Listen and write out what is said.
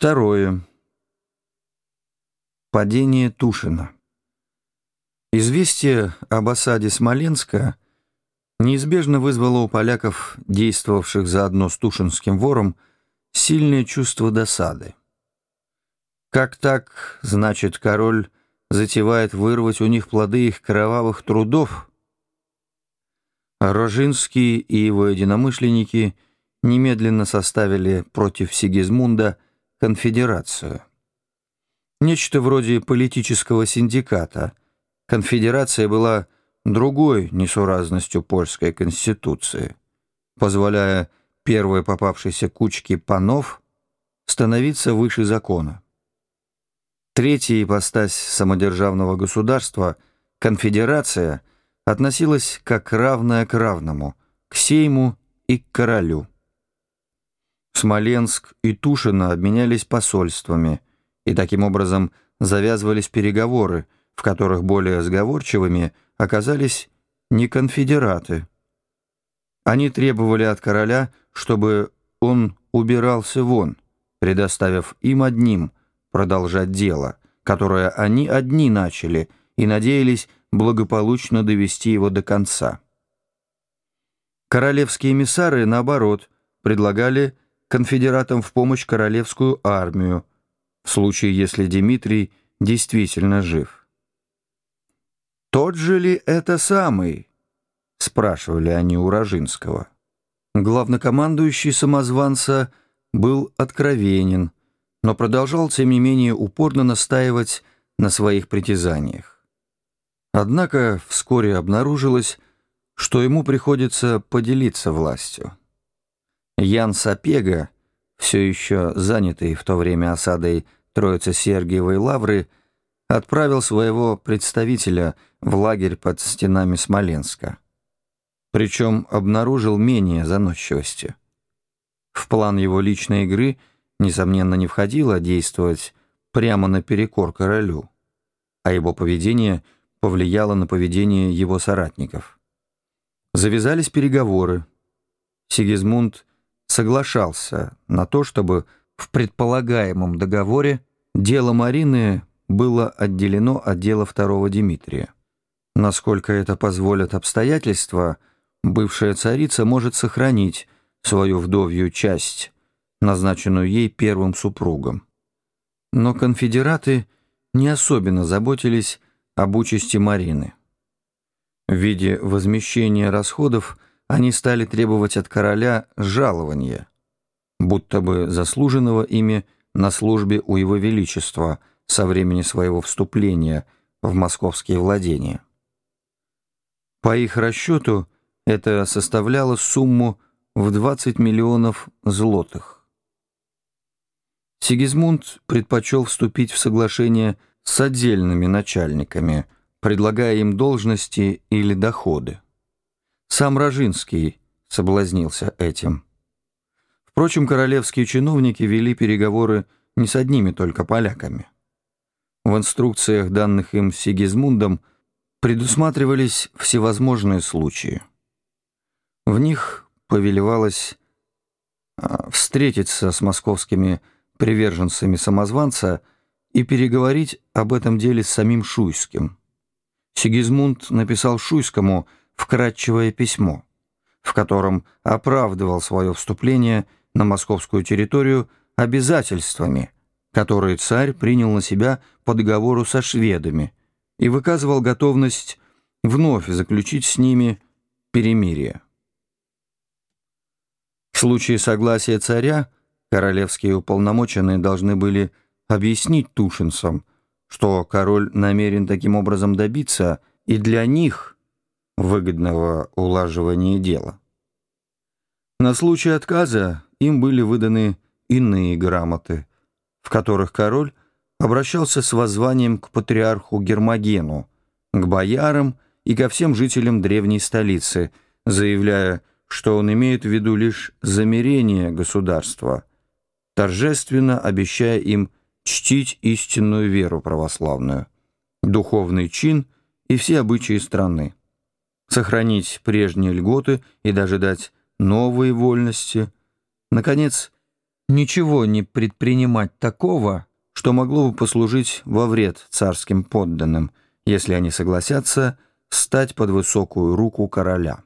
Второе. Падение Тушина. Известие об осаде Смоленска неизбежно вызвало у поляков, действовавших заодно с Тушинским вором, сильное чувство досады. Как так, значит, король затевает вырвать у них плоды их кровавых трудов? Рожинский и его единомышленники немедленно составили против Сигизмунда конфедерацию. Нечто вроде политического синдиката. Конфедерация была другой несуразностью польской конституции, позволяя первой попавшейся кучке панов становиться выше закона. Третья ипостась самодержавного государства, конфедерация, относилась как равная к равному, к сейму и к королю. Смоленск и Тушино обменялись посольствами, и таким образом завязывались переговоры, в которых более сговорчивыми оказались не конфедераты. Они требовали от короля, чтобы он убирался вон, предоставив им одним продолжать дело, которое они одни начали и надеялись благополучно довести его до конца. Королевские эмиссары, наоборот, предлагали конфедератам в помощь королевскую армию, в случае, если Дмитрий действительно жив. «Тот же ли это самый?» — спрашивали они у Рожинского. Главнокомандующий самозванца был откровенен, но продолжал, тем не менее, упорно настаивать на своих притязаниях. Однако вскоре обнаружилось, что ему приходится поделиться властью. Ян Сапега, все еще занятый в то время осадой Троицы Сергиевой Лавры, отправил своего представителя в лагерь под стенами Смоленска. Причем обнаружил менее заносчивости. В план его личной игры, несомненно, не входило действовать прямо наперекор королю, а его поведение повлияло на поведение его соратников. Завязались переговоры. Сигизмунд соглашался на то, чтобы в предполагаемом договоре дело Марины было отделено от дела второго Дмитрия. Насколько это позволят обстоятельства, бывшая царица может сохранить свою вдовью часть, назначенную ей первым супругом. Но конфедераты не особенно заботились об участи Марины. В виде возмещения расходов – они стали требовать от короля жалования, будто бы заслуженного ими на службе у его величества со времени своего вступления в московские владения. По их расчету это составляло сумму в 20 миллионов злотых. Сигизмунд предпочел вступить в соглашение с отдельными начальниками, предлагая им должности или доходы. Сам Рожинский соблазнился этим. Впрочем, королевские чиновники вели переговоры не с одними только поляками. В инструкциях, данных им Сигизмундом, предусматривались всевозможные случаи. В них повелевалось а, встретиться с московскими приверженцами самозванца и переговорить об этом деле с самим Шуйским. Сигизмунд написал Шуйскому – вкратчивое письмо, в котором оправдывал свое вступление на московскую территорию обязательствами, которые царь принял на себя по договору со шведами и выказывал готовность вновь заключить с ними перемирие. В случае согласия царя королевские уполномоченные должны были объяснить тушинцам, что король намерен таким образом добиться и для них выгодного улаживания дела. На случай отказа им были выданы иные грамоты, в которых король обращался с воззванием к патриарху Гермогену, к боярам и ко всем жителям древней столицы, заявляя, что он имеет в виду лишь замерение государства, торжественно обещая им чтить истинную веру православную, духовный чин и все обычаи страны сохранить прежние льготы и даже дать новые вольности. Наконец, ничего не предпринимать такого, что могло бы послужить во вред царским подданным, если они согласятся стать под высокую руку короля.